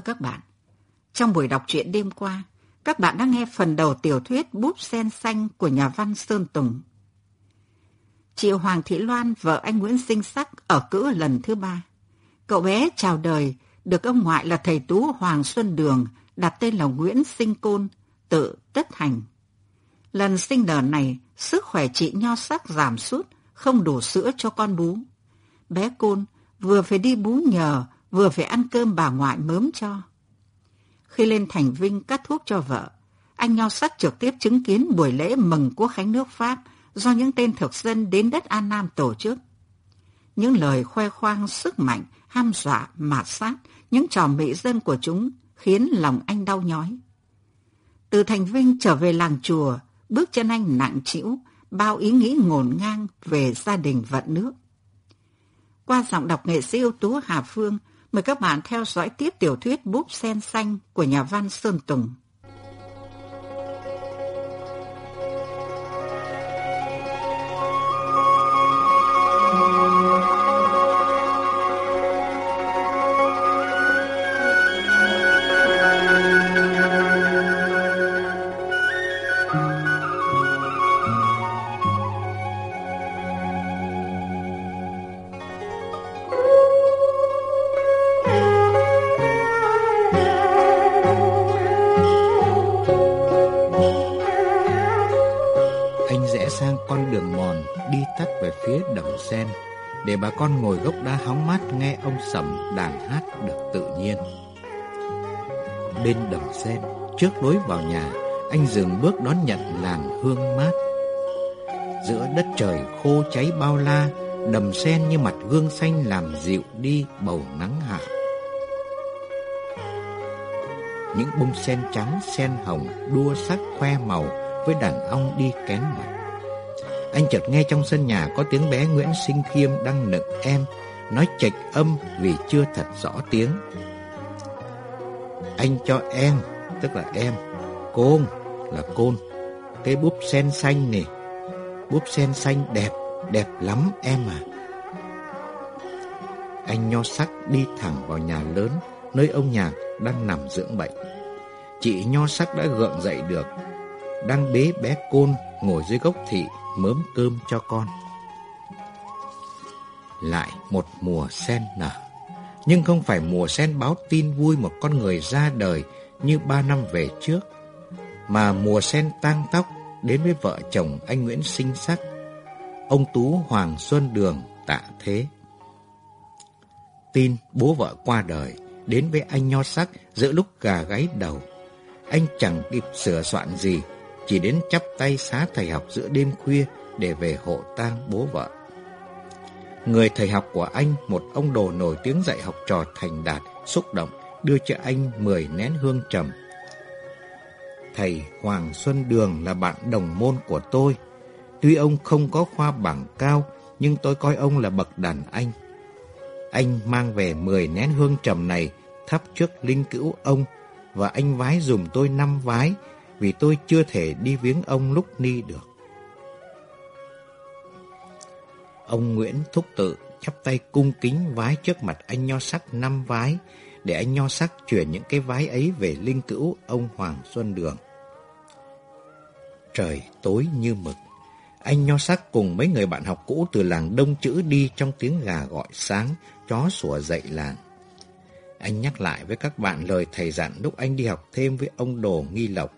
Thưa các bạn, trong buổi đọc truyện đêm qua, các bạn đã nghe phần đầu tiểu thuyết Búp Sen Xanh của nhà văn Sơn Tùng. Chị Hoàng Thị Loan, vợ anh Nguyễn Sinh Sắc, ở cữ lần thứ ba. Cậu bé chào đời, được ông ngoại là thầy Tú Hoàng Xuân Đường, đặt tên là Nguyễn Sinh Côn, tự tất hành. Lần sinh nở này, sức khỏe chị nho sắc giảm sút, không đủ sữa cho con bú. Bé Côn vừa phải đi bú nhờ, vừa phải ăn cơm bà ngoại mớm cho. Khi lên thành Vinh cắt thuốc cho vợ, anh Nho Sắc trực tiếp chứng kiến buổi lễ mừng quốc khánh nước Pháp do những tên thực dân đến đất An Nam tổ chức. Những lời khoe khoang sức mạnh, ham dọa, mạt sát, những trò mỹ dân của chúng khiến lòng anh đau nhói. Từ Thành Vinh trở về làng chùa, bước chân anh nặng trĩu, bao ý nghĩ ngổn ngang về gia đình vận nước. Qua giọng đọc nghệ sĩ ưu tú Hà Phương, Mời các bạn theo dõi tiếp tiểu thuyết Búp Sen Xanh của nhà văn Sơn Tùng. Trước lối vào nhà, anh dừng bước đón nhận làn hương mát. Giữa đất trời khô cháy bao la, đầm sen như mặt gương xanh làm dịu đi bầu nắng hạ. Những bông sen trắng, sen hồng đua sắc khoe màu với đàn ong đi kén mặt. Anh chợt nghe trong sân nhà có tiếng bé Nguyễn Sinh Khiêm đang nựng em, nói chệch âm vì chưa thật rõ tiếng. Anh cho em, tức là em, côn là côn, cái búp sen xanh này. Búp sen xanh đẹp, đẹp lắm em à. Anh nho sắc đi thẳng vào nhà lớn, nơi ông nhạc đang nằm dưỡng bệnh. Chị nho sắc đã gượng dậy được, đang bế bé côn ngồi dưới gốc thị mớm cơm cho con. Lại một mùa sen nở, nhưng không phải mùa sen báo tin vui một con người ra đời như ba năm về trước, mà mùa sen tang tóc đến với vợ chồng anh Nguyễn Sinh Sắc, ông Tú Hoàng Xuân Đường tạ thế. Tin bố vợ qua đời đến với anh Nho Sắc giữa lúc gà gáy đầu. Anh chẳng kịp sửa soạn gì chỉ đến chắp tay xá thầy học giữa đêm khuya để về hộ tang bố vợ. Người thầy học của anh, một ông đồ nổi tiếng dạy học trò thành đạt, xúc động, đưa cho anh 10 nén hương trầm. Thầy Hoàng Xuân Đường là bạn đồng môn của tôi. Tuy ông không có khoa bảng cao, nhưng tôi coi ông là bậc đàn anh. Anh mang về 10 nén hương trầm này thắp trước linh cữu ông và anh vái dùng tôi năm vái vì tôi chưa thể đi viếng ông lúc ni được. Ông Nguyễn Thúc Tự chắp tay cung kính vái trước mặt anh Nho Sắc năm vái, để anh Nho Sắc chuyển những cái vái ấy về linh cữu ông Hoàng Xuân Đường. Trời tối như mực, anh Nho Sắc cùng mấy người bạn học cũ từ làng Đông Chữ đi trong tiếng gà gọi sáng, chó sủa dậy làng. Anh nhắc lại với các bạn lời thầy dặn lúc anh đi học thêm với ông Đồ Nghi Lộc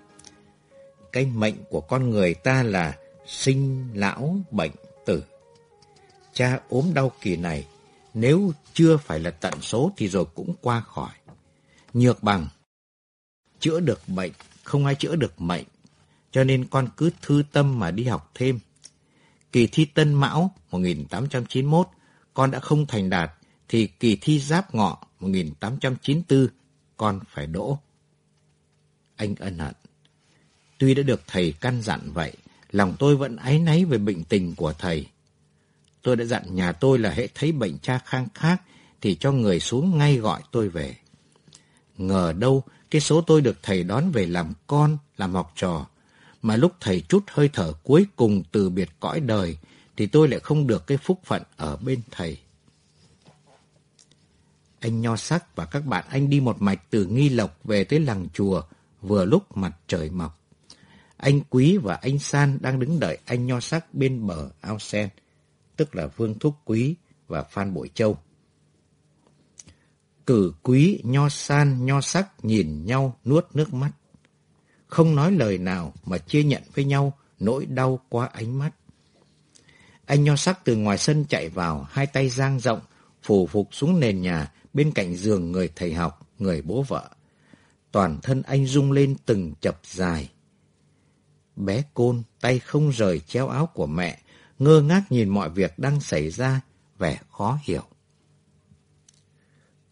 cái mệnh của con người ta là sinh lão bệnh tử. Cha ốm đau kỳ này, nếu chưa phải là tận số thì rồi cũng qua khỏi. Nhược bằng, chữa được bệnh, không ai chữa được mệnh, cho nên con cứ thư tâm mà đi học thêm. Kỳ thi Tân Mão 1891, con đã không thành đạt, thì kỳ thi Giáp Ngọ 1894, con phải đỗ. Anh ân hận. Tuy đã được thầy căn dặn vậy, lòng tôi vẫn áy náy về bệnh tình của thầy. Tôi đã dặn nhà tôi là hệ thấy bệnh cha khang khác thì cho người xuống ngay gọi tôi về. Ngờ đâu cái số tôi được thầy đón về làm con, làm học trò, mà lúc thầy chút hơi thở cuối cùng từ biệt cõi đời thì tôi lại không được cái phúc phận ở bên thầy. Anh Nho Sắc và các bạn anh đi một mạch từ Nghi Lộc về tới làng chùa vừa lúc mặt trời mọc. Anh Quý và anh San đang đứng đợi anh Nho Sắc bên bờ ao sen, tức là Vương Thúc Quý và Phan Bội Châu. Cử Quý, Nho San, Nho Sắc nhìn nhau nuốt nước mắt. Không nói lời nào mà chia nhận với nhau nỗi đau qua ánh mắt. Anh Nho Sắc từ ngoài sân chạy vào, hai tay giang rộng, phủ phục xuống nền nhà bên cạnh giường người thầy học, người bố vợ. Toàn thân anh rung lên từng chập dài. Bé Côn tay không rời treo áo của mẹ, ngơ ngác nhìn mọi việc đang xảy ra, vẻ khó hiểu.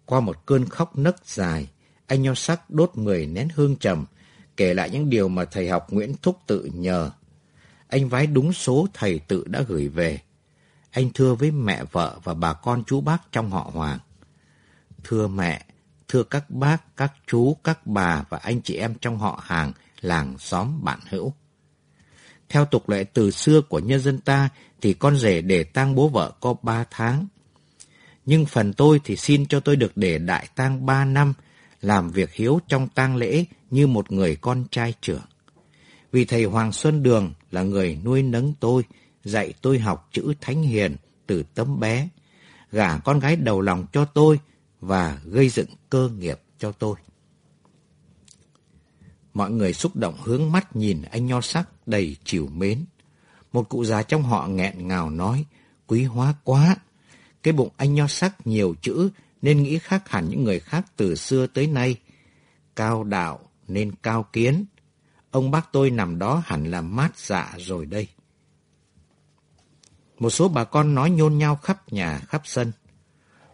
Qua một cơn khóc nấc dài, anh nho sắc đốt mười nén hương trầm, kể lại những điều mà thầy học Nguyễn Thúc tự nhờ. Anh vái đúng số thầy tự đã gửi về. Anh thưa với mẹ vợ và bà con chú bác trong họ Hoàng. Thưa mẹ, thưa các bác, các chú, các bà và anh chị em trong họ hàng, làng, xóm, bạn hữu. Theo tục lệ từ xưa của nhân dân ta thì con rể để tang bố vợ có ba tháng. Nhưng phần tôi thì xin cho tôi được để đại tang ba năm, làm việc hiếu trong tang lễ như một người con trai trưởng. Vì thầy Hoàng Xuân Đường là người nuôi nấng tôi, dạy tôi học chữ thánh hiền từ tấm bé, gả con gái đầu lòng cho tôi và gây dựng cơ nghiệp cho tôi. Mọi người xúc động hướng mắt nhìn anh nho sắc đầy chiều mến. Một cụ già trong họ nghẹn ngào nói, quý hóa quá. Cái bụng anh nho sắc nhiều chữ nên nghĩ khác hẳn những người khác từ xưa tới nay. Cao đạo nên cao kiến. Ông bác tôi nằm đó hẳn là mát dạ rồi đây. Một số bà con nói nhôn nhau khắp nhà, khắp sân.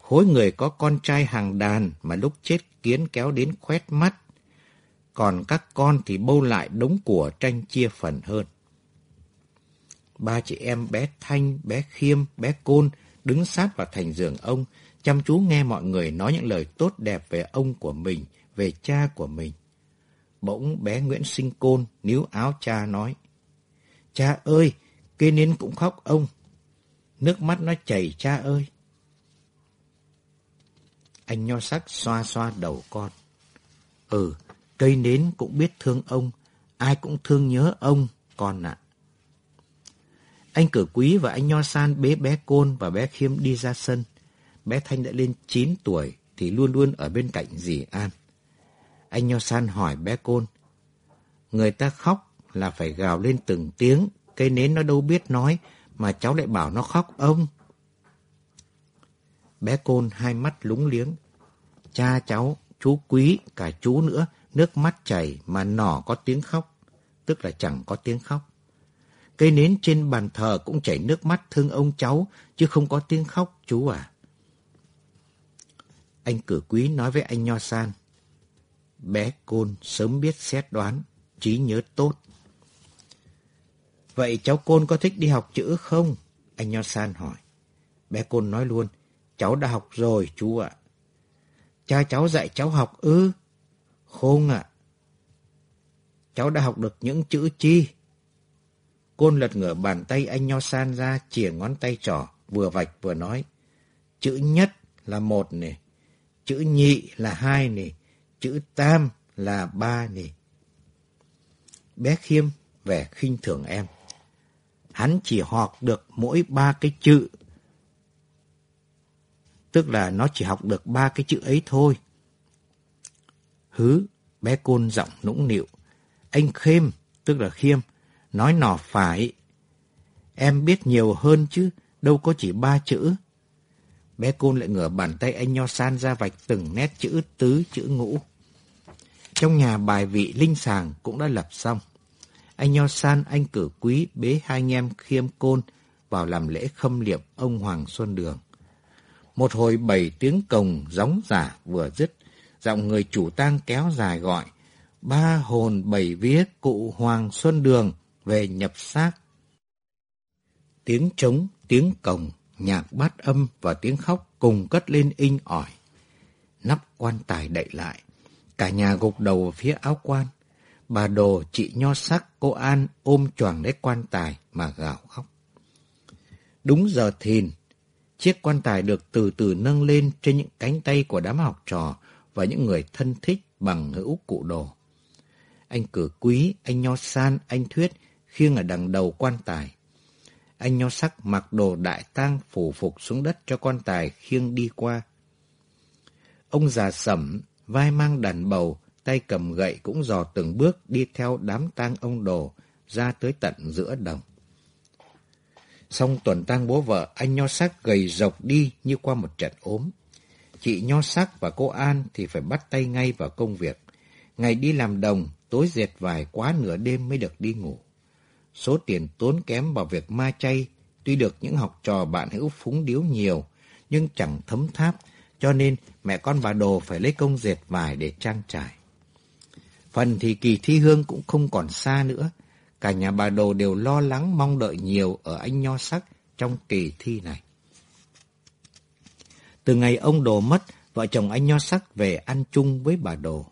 Khối người có con trai hàng đàn mà lúc chết kiến kéo đến khoét mắt. Còn các con thì bâu lại đống của tranh chia phần hơn. Ba chị em bé Thanh, bé Khiêm, bé Côn đứng sát vào thành giường ông, chăm chú nghe mọi người nói những lời tốt đẹp về ông của mình, về cha của mình. Bỗng bé Nguyễn Sinh Côn níu áo cha nói, Cha ơi, cây nến cũng khóc ông. Nước mắt nó chảy cha ơi. Anh nho sắc xoa xoa đầu con. Ừ, cây nến cũng biết thương ông, ai cũng thương nhớ ông, con ạ. Anh cử quý và anh nho san bế bé Côn và bé Khiêm đi ra sân. Bé Thanh đã lên 9 tuổi thì luôn luôn ở bên cạnh dì An. Anh nho san hỏi bé Côn. Người ta khóc là phải gào lên từng tiếng, cây nến nó đâu biết nói, mà cháu lại bảo nó khóc ông. Bé Côn hai mắt lúng liếng. Cha cháu, chú quý, cả chú nữa, nước mắt chảy mà nỏ có tiếng khóc, tức là chẳng có tiếng khóc. Cây nến trên bàn thờ cũng chảy nước mắt thương ông cháu, chứ không có tiếng khóc, chú à. Anh cử quý nói với anh Nho San. Bé Côn sớm biết xét đoán, trí nhớ tốt. Vậy cháu Côn có thích đi học chữ không? Anh Nho San hỏi. Bé Côn nói luôn, cháu đã học rồi chú ạ. Cha cháu dạy cháu học ư? Khôn ạ. Cháu đã học được những chữ chi? Côn lật ngửa bàn tay anh Nho San ra, chìa ngón tay trỏ, vừa vạch vừa nói. Chữ nhất là một nè, chữ nhị là hai nè, chữ tam là ba nè. Bé Khiêm vẻ khinh thường em. Hắn chỉ học được mỗi ba cái chữ. Tức là nó chỉ học được ba cái chữ ấy thôi. Hứ, bé Côn giọng nũng nịu. Anh Khiêm, tức là Khiêm, nói nọ phải, Em biết nhiều hơn chứ, đâu có chỉ ba chữ. Bé Côn lại ngửa bàn tay anh Nho San ra vạch từng nét chữ tứ, chữ ngũ. Trong nhà bài vị linh sàng cũng đã lập xong. Anh Nho San, anh cử quý bế hai anh em khiêm côn vào làm lễ khâm liệm ông Hoàng Xuân Đường. Một hồi bảy tiếng cồng gióng giả vừa dứt, giọng người chủ tang kéo dài gọi, ba hồn bảy vía cụ Hoàng Xuân Đường về nhập xác. Tiếng trống, tiếng cồng, nhạc bát âm và tiếng khóc cùng cất lên inh ỏi. Nắp quan tài đậy lại, cả nhà gục đầu vào phía áo quan. Bà Đồ, chị Nho Sắc, cô An ôm choàng lấy quan tài mà gào khóc. Đúng giờ thìn, chiếc quan tài được từ từ nâng lên trên những cánh tay của đám học trò và những người thân thích bằng hữu cụ đồ. Anh cử quý, anh Nho San, anh Thuyết khiêng ở đằng đầu quan tài. Anh Nho Sắc mặc đồ đại tang phủ phục xuống đất cho quan tài khiêng đi qua. Ông già sẩm, vai mang đàn bầu, tay cầm gậy cũng dò từng bước đi theo đám tang ông đồ ra tới tận giữa đồng. Xong tuần tang bố vợ, anh Nho Sắc gầy rộc đi như qua một trận ốm. Chị Nho Sắc và cô An thì phải bắt tay ngay vào công việc. Ngày đi làm đồng, tối dệt vải quá nửa đêm mới được đi ngủ. Số tiền tốn kém vào việc ma chay, tuy được những học trò bạn hữu phúng điếu nhiều, nhưng chẳng thấm tháp, cho nên mẹ con bà Đồ phải lấy công dệt vải để trang trải. Phần thì kỳ thi hương cũng không còn xa nữa, cả nhà bà Đồ đều lo lắng mong đợi nhiều ở anh Nho Sắc trong kỳ thi này. Từ ngày ông Đồ mất, vợ chồng anh Nho Sắc về ăn chung với bà Đồ.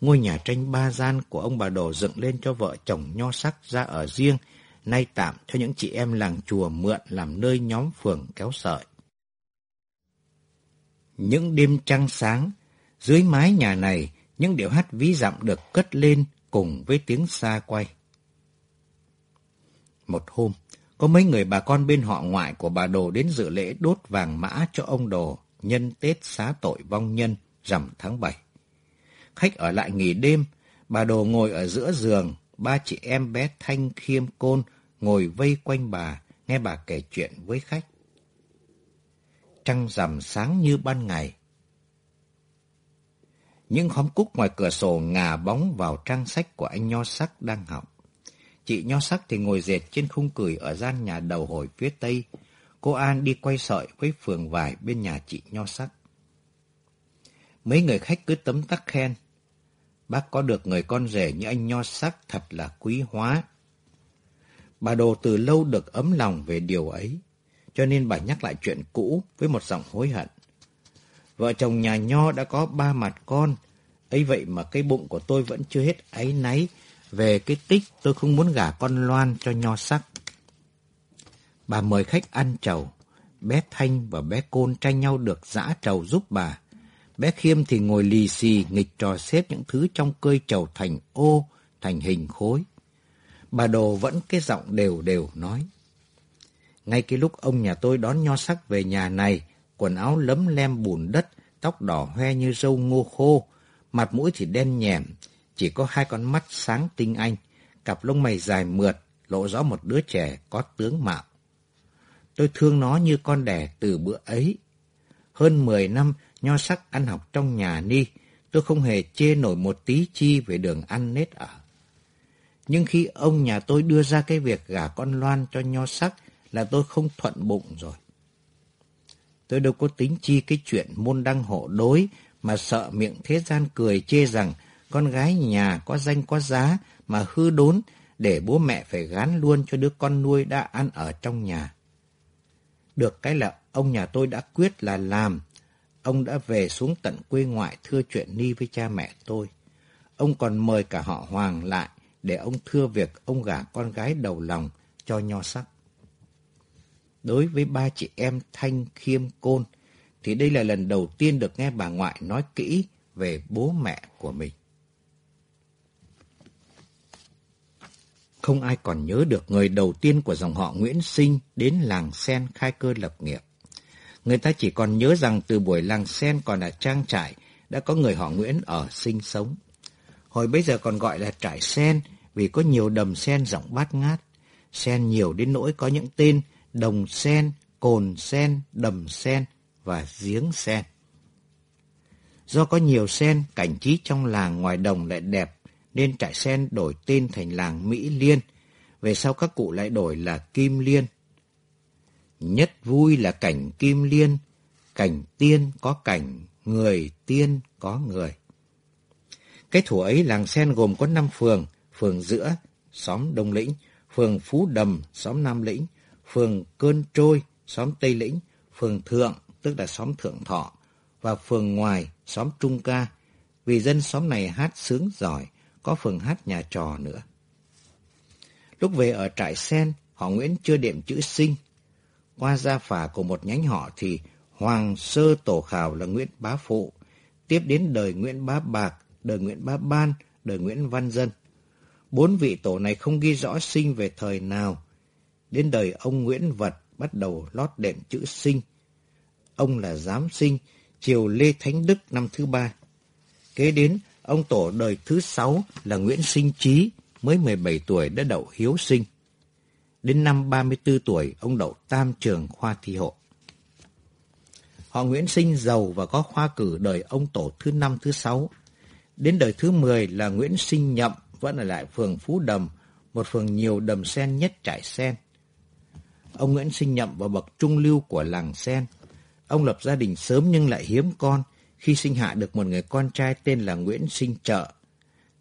Ngôi nhà tranh ba gian của ông bà Đồ dựng lên cho vợ chồng Nho Sắc ra ở riêng, nay tạm cho những chị em làng chùa mượn làm nơi nhóm phường kéo sợi. Những đêm trăng sáng, dưới mái nhà này, những điệu hát ví dặm được cất lên cùng với tiếng xa quay. Một hôm, có mấy người bà con bên họ ngoại của bà Đồ đến dự lễ đốt vàng mã cho ông Đồ nhân Tết xá tội vong nhân rằm tháng 7. Khách ở lại nghỉ đêm, bà Đồ ngồi ở giữa giường, ba chị em bé Thanh Khiêm Côn ngồi vây quanh bà, nghe bà kể chuyện với khách. Trăng rằm sáng như ban ngày. Những khóm cúc ngoài cửa sổ ngả bóng vào trang sách của anh Nho Sắc đang học. Chị Nho Sắc thì ngồi dệt trên khung cười ở gian nhà đầu hồi phía tây. Cô An đi quay sợi với phường vải bên nhà chị Nho Sắc. Mấy người khách cứ tấm tắc khen. Bác có được người con rể như anh Nho Sắc thật là quý hóa. Bà Đồ từ lâu được ấm lòng về điều ấy, cho nên bà nhắc lại chuyện cũ với một giọng hối hận. Vợ chồng nhà Nho đã có ba mặt con, ấy vậy mà cái bụng của tôi vẫn chưa hết áy náy về cái tích tôi không muốn gả con Loan cho Nho Sắc. Bà mời khách ăn trầu, bé Thanh và bé Côn tranh nhau được giã trầu giúp bà. Bé Khiêm thì ngồi lì xì nghịch trò xếp những thứ trong cơi trầu thành ô, thành hình khối. Bà Đồ vẫn cái giọng đều đều nói. Ngay cái lúc ông nhà tôi đón nho sắc về nhà này, quần áo lấm lem bùn đất, tóc đỏ hoe như râu ngô khô, mặt mũi thì đen nhèm, chỉ có hai con mắt sáng tinh anh, cặp lông mày dài mượt, lộ rõ một đứa trẻ có tướng mạo. Tôi thương nó như con đẻ từ bữa ấy. Hơn 10 năm, nho sắc ăn học trong nhà ni, tôi không hề chê nổi một tí chi về đường ăn nết ở. Nhưng khi ông nhà tôi đưa ra cái việc gả con Loan cho nho sắc là tôi không thuận bụng rồi. Tôi đâu có tính chi cái chuyện môn đăng hộ đối mà sợ miệng thế gian cười chê rằng con gái nhà có danh có giá mà hư đốn để bố mẹ phải gán luôn cho đứa con nuôi đã ăn ở trong nhà. Được cái là ông nhà tôi đã quyết là làm. Ông đã về xuống tận quê ngoại thưa chuyện Ni với cha mẹ tôi. Ông còn mời cả họ Hoàng lại để ông thưa việc ông gả con gái đầu lòng cho nho sắc. Đối với ba chị em Thanh, Khiêm, Côn, thì đây là lần đầu tiên được nghe bà ngoại nói kỹ về bố mẹ của mình. Không ai còn nhớ được người đầu tiên của dòng họ Nguyễn Sinh đến làng Sen khai cơ lập nghiệp. Người ta chỉ còn nhớ rằng từ buổi làng Sen còn là trang trại, đã có người họ Nguyễn ở sinh sống. Hồi bây giờ còn gọi là trại sen vì có nhiều đầm sen rộng bát ngát. sen nhiều đến nỗi có những tên đồng sen, cồn sen, đầm sen và giếng sen. Do có nhiều sen, cảnh trí trong làng ngoài đồng lại đẹp, nên trại sen đổi tên thành làng Mỹ Liên. Về sau các cụ lại đổi là Kim Liên. Nhất vui là cảnh Kim Liên, cảnh tiên có cảnh, người tiên có người. Cái thủ ấy làng sen gồm có 5 phường, phường giữa, xóm Đông Lĩnh, phường Phú Đầm, xóm Nam Lĩnh, phường Cơn Trôi, xóm Tây Lĩnh, phường Thượng, tức là xóm Thượng Thọ, và phường ngoài, xóm Trung Ca, vì dân xóm này hát sướng giỏi, có phường hát nhà trò nữa. Lúc về ở trại sen, họ Nguyễn chưa đệm chữ sinh. Qua gia phả của một nhánh họ thì Hoàng Sơ Tổ Khảo là Nguyễn Bá Phụ, tiếp đến đời Nguyễn Bá Bạc, đời Nguyễn Bá Ban, đời Nguyễn Văn Dân. Bốn vị tổ này không ghi rõ sinh về thời nào. Đến đời ông Nguyễn Vật bắt đầu lót đệm chữ sinh. Ông là giám sinh, triều Lê Thánh Đức năm thứ ba. Kế đến, ông tổ đời thứ sáu là Nguyễn Sinh Trí, mới 17 tuổi đã đậu hiếu sinh. Đến năm 34 tuổi, ông đậu tam trường khoa thi hộ. Họ Nguyễn Sinh giàu và có khoa cử đời ông tổ thứ năm thứ sáu. Đến đời thứ 10 là Nguyễn Sinh Nhậm, vẫn ở lại phường Phú Đầm, một phường nhiều đầm sen nhất trải sen. Ông Nguyễn Sinh Nhậm vào bậc trung lưu của làng sen. Ông lập gia đình sớm nhưng lại hiếm con, khi sinh hạ được một người con trai tên là Nguyễn Sinh Trợ.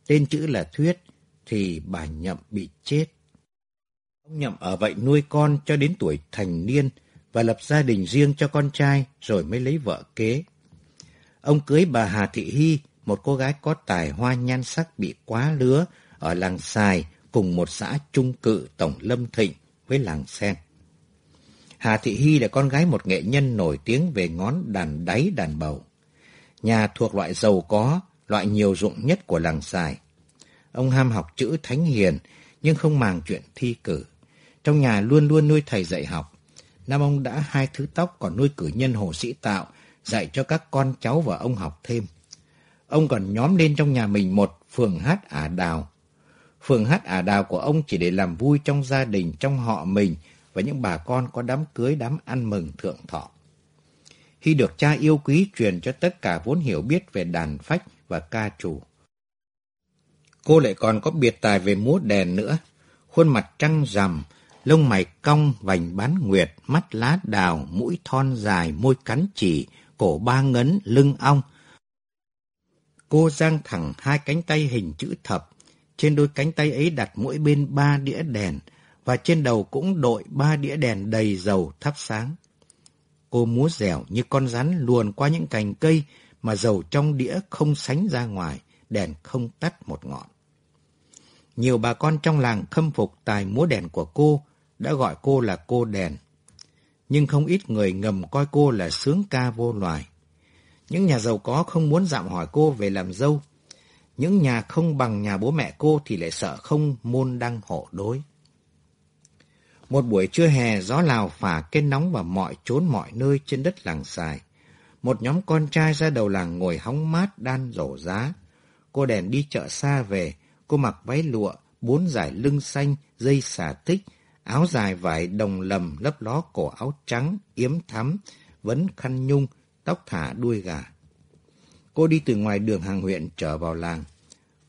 Tên chữ là Thuyết, thì bà Nhậm bị chết. Ông Nhậm ở vậy nuôi con cho đến tuổi thành niên và lập gia đình riêng cho con trai rồi mới lấy vợ kế. Ông cưới bà Hà Thị Hy, một cô gái có tài hoa nhan sắc bị quá lứa ở làng Sài cùng một xã trung cự Tổng Lâm Thịnh với làng Sen. Hà Thị Hy là con gái một nghệ nhân nổi tiếng về ngón đàn đáy đàn bầu. Nhà thuộc loại giàu có, loại nhiều dụng nhất của làng xài Ông ham học chữ thánh hiền, nhưng không màng chuyện thi cử. Trong nhà luôn luôn nuôi thầy dạy học. Năm ông đã hai thứ tóc còn nuôi cử nhân Hồ Sĩ Tạo, dạy cho các con cháu và ông học thêm. Ông còn nhóm lên trong nhà mình một phường hát ả đào. Phường hát ả đào của ông chỉ để làm vui trong gia đình, trong họ mình và những bà con có đám cưới, đám ăn mừng thượng thọ. Khi được cha yêu quý truyền cho tất cả vốn hiểu biết về đàn phách và ca trù. Cô lại còn có biệt tài về múa đèn nữa. Khuôn mặt trăng rằm, lông mày cong, vành bán nguyệt, mắt lá đào, mũi thon dài, môi cắn chỉ, cổ ba ngấn, lưng ong. Cô giang thẳng hai cánh tay hình chữ thập. Trên đôi cánh tay ấy đặt mỗi bên ba đĩa đèn, và trên đầu cũng đội ba đĩa đèn đầy dầu thắp sáng. Cô múa dẻo như con rắn luồn qua những cành cây mà dầu trong đĩa không sánh ra ngoài, đèn không tắt một ngọn. Nhiều bà con trong làng khâm phục tài múa đèn của cô, đã gọi cô là cô đèn. Nhưng không ít người ngầm coi cô là sướng ca vô loài. Những nhà giàu có không muốn dạm hỏi cô về làm dâu. Những nhà không bằng nhà bố mẹ cô thì lại sợ không môn đăng hộ đối. Một buổi trưa hè, gió lào phả cây nóng vào mọi chốn mọi nơi trên đất làng xài. Một nhóm con trai ra đầu làng ngồi hóng mát đan rổ giá. Cô đèn đi chợ xa về, cô mặc váy lụa, bốn dải lưng xanh, dây xà tích, áo dài vải đồng lầm lấp ló cổ áo trắng, yếm thắm, vấn khăn nhung, tóc thả đuôi gà. Cô đi từ ngoài đường hàng huyện trở vào làng.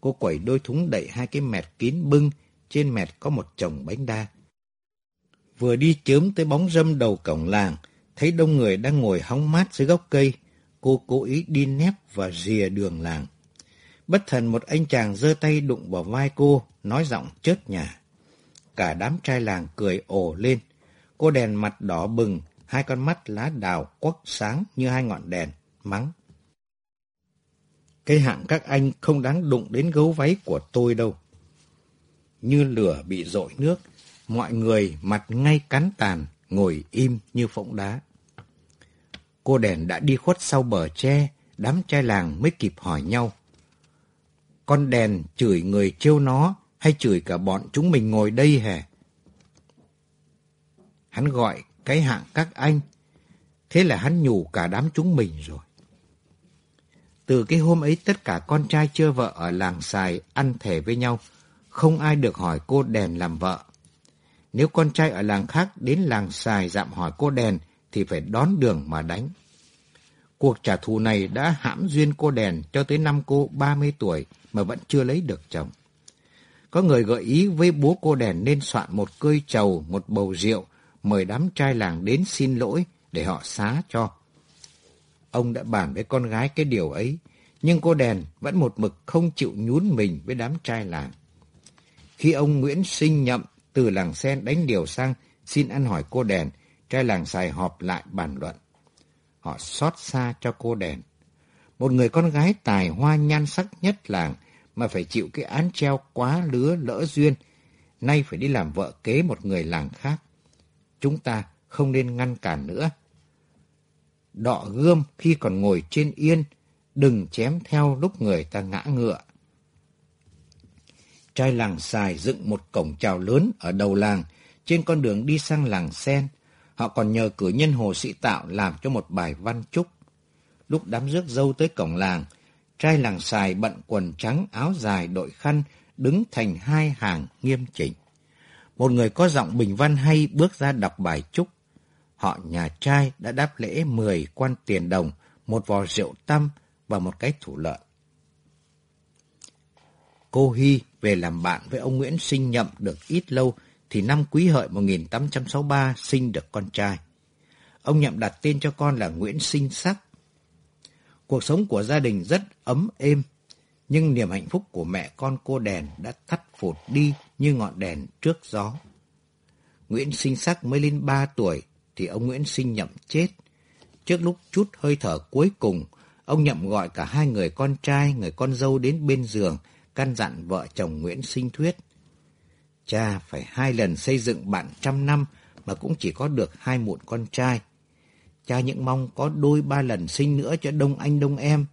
Cô quẩy đôi thúng đậy hai cái mẹt kín bưng, trên mẹt có một chồng bánh đa. Vừa đi chớm tới bóng râm đầu cổng làng, thấy đông người đang ngồi hóng mát dưới gốc cây, cô cố ý đi nép và rìa đường làng. Bất thần một anh chàng giơ tay đụng vào vai cô, nói giọng chớt nhà. Cả đám trai làng cười ồ lên. Cô đèn mặt đỏ bừng, hai con mắt lá đào quắc sáng như hai ngọn đèn, mắng. Cái hạng các anh không đáng đụng đến gấu váy của tôi đâu. Như lửa bị dội nước, mọi người mặt ngay cắn tàn, ngồi im như phỗng đá. Cô đèn đã đi khuất sau bờ tre, đám trai làng mới kịp hỏi nhau. Con đèn chửi người trêu nó hay chửi cả bọn chúng mình ngồi đây hả? Hắn gọi cái hạng các anh, thế là hắn nhủ cả đám chúng mình rồi. Từ cái hôm ấy tất cả con trai chưa vợ ở làng xài ăn thẻ với nhau, không ai được hỏi cô đèn làm vợ. Nếu con trai ở làng khác đến làng xài dạm hỏi cô đèn thì phải đón đường mà đánh. Cuộc trả thù này đã hãm duyên cô đèn cho tới năm cô 30 tuổi mà vẫn chưa lấy được chồng. Có người gợi ý với bố cô đèn nên soạn một cơi trầu, một bầu rượu, mời đám trai làng đến xin lỗi để họ xá cho. Ông đã bàn với con gái cái điều ấy, nhưng cô đèn vẫn một mực không chịu nhún mình với đám trai làng. Khi ông Nguyễn Sinh Nhậm từ làng sen đánh điều sang xin ăn hỏi cô đèn, trai làng xài họp lại bàn luận. Họ xót xa cho cô đèn. Một người con gái tài hoa nhan sắc nhất làng mà phải chịu cái án treo quá lứa lỡ duyên, nay phải đi làm vợ kế một người làng khác. Chúng ta không nên ngăn cản nữa. Đọ gươm khi còn ngồi trên yên, đừng chém theo lúc người ta ngã ngựa. Trai làng xài dựng một cổng chào lớn ở đầu làng, trên con đường đi sang làng sen. Họ còn nhờ cử nhân Hồ Sĩ Tạo làm cho một bài văn chúc. Lúc đám rước dâu tới cổng làng, trai làng xài bận quần trắng áo dài đội khăn, đứng thành hai hàng nghiêm chỉnh. Một người có giọng bình văn hay bước ra đọc bài chúc. Họ nhà trai đã đáp lễ mười quan tiền đồng, một vò rượu tăm và một cái thủ lợn. Cô Hy về làm bạn với ông Nguyễn Sinh Nhậm được ít lâu thì năm Quý Hợi 1863 sinh được con trai. Ông Nhậm đặt tên cho con là Nguyễn Sinh Sắc. Cuộc sống của gia đình rất ấm êm, nhưng niềm hạnh phúc của mẹ con cô đèn đã tắt phụt đi như ngọn đèn trước gió. Nguyễn Sinh Sắc mới lên 3 tuổi thì ông Nguyễn Sinh Nhậm chết. Trước lúc chút hơi thở cuối cùng, ông Nhậm gọi cả hai người con trai, người con dâu đến bên giường, căn dặn vợ chồng Nguyễn Sinh Thuyết. Cha phải hai lần xây dựng bạn trăm năm mà cũng chỉ có được hai muộn con trai. Cha những mong có đôi ba lần sinh nữa cho đông anh đông em,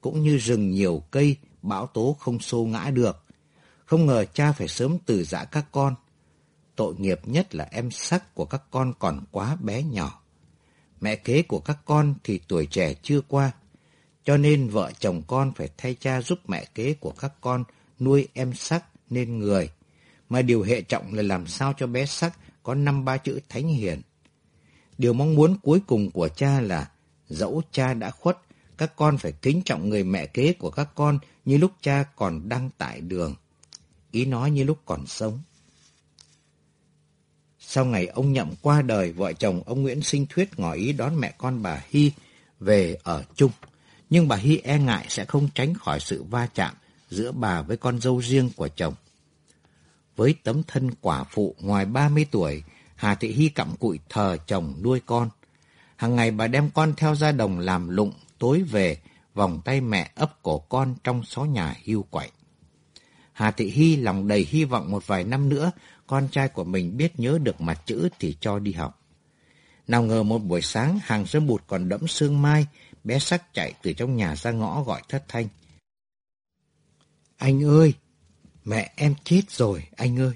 cũng như rừng nhiều cây, bão tố không xô ngã được. Không ngờ cha phải sớm từ giã các con. Tội nghiệp nhất là em sắc của các con còn quá bé nhỏ. Mẹ kế của các con thì tuổi trẻ chưa qua, cho nên vợ chồng con phải thay cha giúp mẹ kế của các con nuôi em sắc nên người. Mà điều hệ trọng là làm sao cho bé sắc có năm ba chữ thánh hiền. Điều mong muốn cuối cùng của cha là dẫu cha đã khuất, các con phải kính trọng người mẹ kế của các con như lúc cha còn đang tại đường. Ý nói như lúc còn sống. Sau ngày ông Nhậm qua đời, vợ chồng ông Nguyễn Sinh Thuyết ngỏ ý đón mẹ con bà Hy về ở chung nhưng bà Hy e ngại sẽ không tránh khỏi sự va chạm giữa bà với con dâu riêng của chồng. Với tấm thân quả phụ ngoài 30 tuổi, Hà Thị Hy cặm cụi thờ chồng nuôi con. Hàng ngày bà đem con theo ra đồng làm lụng, tối về, vòng tay mẹ ấp cổ con trong xó nhà hưu quạnh. Hà Thị Hy lòng đầy hy vọng một vài năm nữa, con trai của mình biết nhớ được mặt chữ thì cho đi học. Nào ngờ một buổi sáng, hàng sớm bụt còn đẫm sương mai, bé sắc chạy từ trong nhà ra ngõ gọi thất thanh. Anh ơi! Mẹ em chết rồi, anh ơi!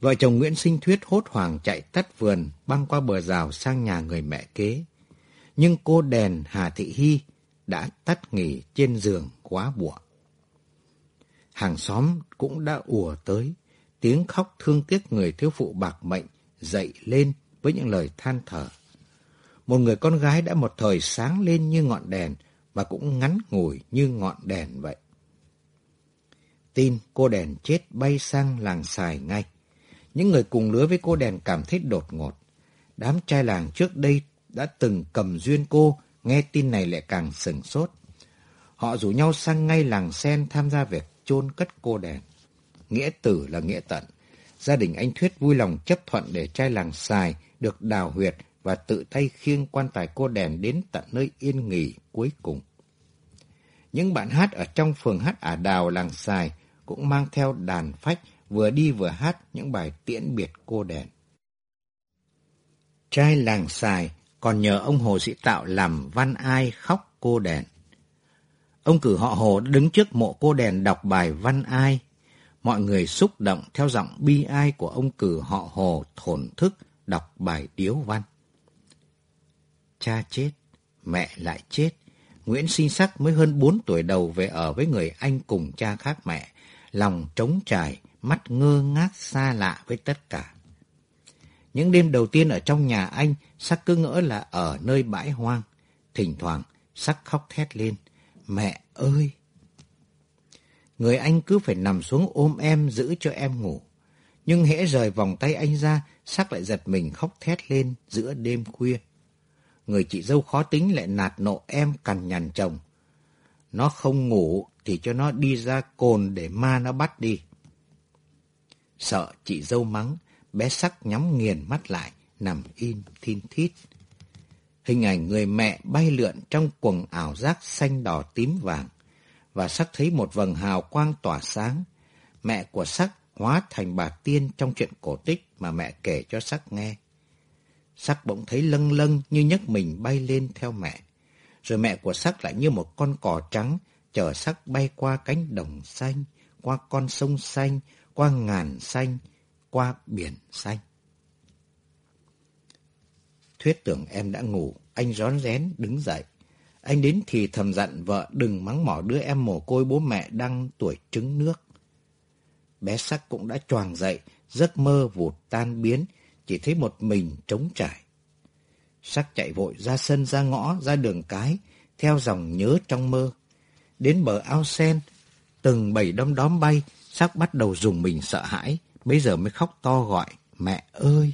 Vợ chồng Nguyễn Sinh Thuyết hốt hoảng chạy tắt vườn, băng qua bờ rào sang nhà người mẹ kế. Nhưng cô đèn Hà Thị Hy đã tắt nghỉ trên giường quá buộc. Hàng xóm cũng đã ùa tới, tiếng khóc thương tiếc người thiếu phụ bạc mệnh dậy lên với những lời than thở một người con gái đã một thời sáng lên như ngọn đèn và cũng ngắn ngủi như ngọn đèn vậy. Tin cô đèn chết bay sang làng xài ngay. Những người cùng lứa với cô đèn cảm thấy đột ngột. Đám trai làng trước đây đã từng cầm duyên cô, nghe tin này lại càng sừng sốt. Họ rủ nhau sang ngay làng sen tham gia việc chôn cất cô đèn. Nghĩa tử là nghĩa tận. Gia đình anh Thuyết vui lòng chấp thuận để trai làng xài được đào huyệt và tự tay khiêng quan tài cô đèn đến tận nơi yên nghỉ cuối cùng. Những bạn hát ở trong phường hát ả đào, làng xài cũng mang theo đàn phách vừa đi vừa hát những bài tiễn biệt cô đèn. Trai làng xài còn nhờ ông Hồ Sĩ Tạo làm văn ai khóc cô đèn. Ông cử họ Hồ đứng trước mộ cô đèn đọc bài văn ai. Mọi người xúc động theo giọng bi ai của ông cử họ Hồ thổn thức đọc bài điếu văn cha chết, mẹ lại chết. Nguyễn Sinh Sắc mới hơn 4 tuổi đầu về ở với người anh cùng cha khác mẹ, lòng trống trải mắt ngơ ngác xa lạ với tất cả. Những đêm đầu tiên ở trong nhà anh, sắc cứ ngỡ là ở nơi bãi hoang. Thỉnh thoảng, sắc khóc thét lên. Mẹ ơi! Người anh cứ phải nằm xuống ôm em giữ cho em ngủ. Nhưng hễ rời vòng tay anh ra, sắc lại giật mình khóc thét lên giữa đêm khuya. Người chị dâu khó tính lại nạt nộ em cằn nhằn chồng. Nó không ngủ thì cho nó đi ra cồn để ma nó bắt đi. Sợ chị dâu mắng, bé sắc nhắm nghiền mắt lại, nằm im thin thít. Hình ảnh người mẹ bay lượn trong quần ảo giác xanh đỏ tím vàng, và sắc thấy một vầng hào quang tỏa sáng. Mẹ của sắc hóa thành bà tiên trong chuyện cổ tích mà mẹ kể cho sắc nghe. Sắc bỗng thấy lâng lâng như nhấc mình bay lên theo mẹ. Rồi mẹ của sắc lại như một con cò trắng chở sắc bay qua cánh đồng xanh, qua con sông xanh, qua ngàn xanh, qua biển xanh. Thuyết tưởng em đã ngủ, anh rón rén đứng dậy. Anh đến thì thầm dặn vợ đừng mắng mỏ đứa em mồ côi bố mẹ đang tuổi trứng nước. Bé sắc cũng đã choàng dậy, giấc mơ vụt tan biến, chỉ thấy một mình trống trải. Sắc chạy vội ra sân ra ngõ, ra đường cái, theo dòng nhớ trong mơ. Đến bờ ao sen, từng bầy đom đóm bay, sắc bắt đầu dùng mình sợ hãi, bây giờ mới khóc to gọi, mẹ ơi,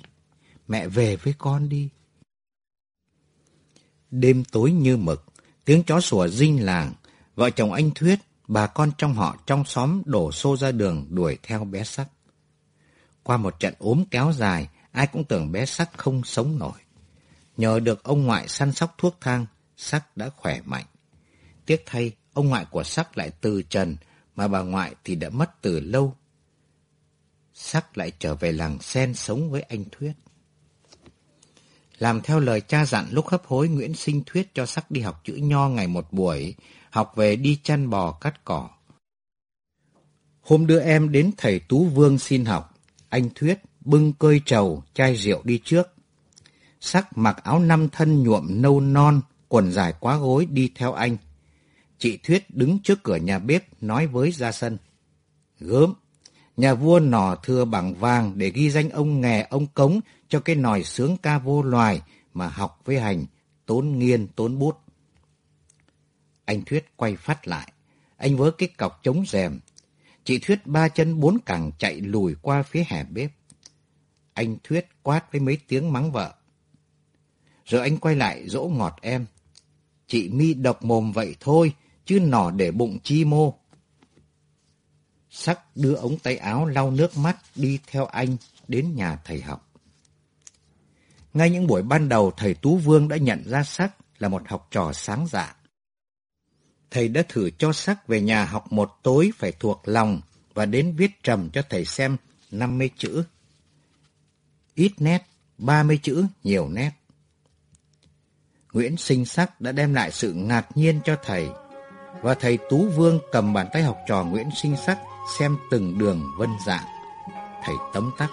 mẹ về với con đi. Đêm tối như mực, tiếng chó sủa rinh làng, vợ chồng anh Thuyết, bà con trong họ trong xóm đổ xô ra đường đuổi theo bé sắc. Qua một trận ốm kéo dài, ai cũng tưởng bé sắc không sống nổi. Nhờ được ông ngoại săn sóc thuốc thang, sắc đã khỏe mạnh. Tiếc thay, ông ngoại của sắc lại từ trần, mà bà ngoại thì đã mất từ lâu. Sắc lại trở về làng sen sống với anh Thuyết. Làm theo lời cha dặn lúc hấp hối Nguyễn Sinh Thuyết cho sắc đi học chữ nho ngày một buổi, học về đi chăn bò cắt cỏ. Hôm đưa em đến thầy Tú Vương xin học, anh Thuyết bưng cơi trầu, chai rượu đi trước. Sắc mặc áo năm thân nhuộm nâu non, quần dài quá gối đi theo anh. Chị Thuyết đứng trước cửa nhà bếp nói với ra sân. Gớm, nhà vua nỏ thưa bằng vàng để ghi danh ông nghè ông cống cho cái nòi sướng ca vô loài mà học với hành, tốn nghiên tốn bút. Anh Thuyết quay phát lại, anh vớ cái cọc chống rèm. Chị Thuyết ba chân bốn cẳng chạy lùi qua phía hè bếp. Anh Thuyết quát với mấy tiếng mắng vợ. Rồi anh quay lại dỗ ngọt em. Chị mi độc mồm vậy thôi, chứ nỏ để bụng chi mô. Sắc đưa ống tay áo lau nước mắt đi theo anh đến nhà thầy học. Ngay những buổi ban đầu, thầy Tú Vương đã nhận ra Sắc là một học trò sáng dạ. Thầy đã thử cho Sắc về nhà học một tối phải thuộc lòng và đến viết trầm cho thầy xem 50 chữ. Ít nét, 30 chữ, nhiều nét. Nguyễn Sinh Sắc đã đem lại sự ngạc nhiên cho thầy và thầy Tú Vương cầm bàn tay học trò Nguyễn Sinh Sắc xem từng đường vân dạng. Thầy tấm tắc.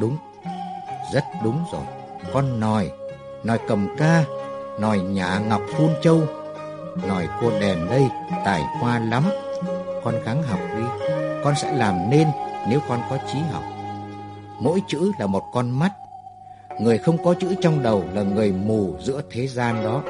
Đúng, rất đúng rồi. Con nòi, nòi cầm ca, nòi nhà ngọc phun châu, nòi cô đèn đây, tài hoa lắm. Con gắng học đi, con sẽ làm nên nếu con có trí học. Mỗi chữ là một con mắt, người không có chữ trong đầu là người mù giữa thế gian đó.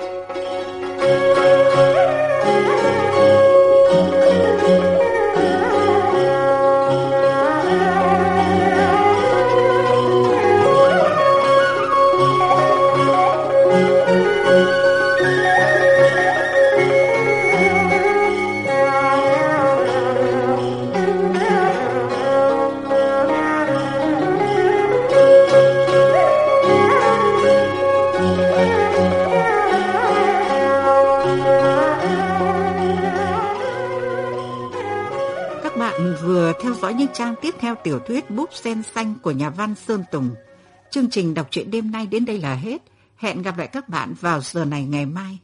Trang tiếp theo tiểu thuyết Búp Sen Xanh của nhà văn Sơn Tùng. Chương trình đọc truyện đêm nay đến đây là hết. Hẹn gặp lại các bạn vào giờ này ngày mai.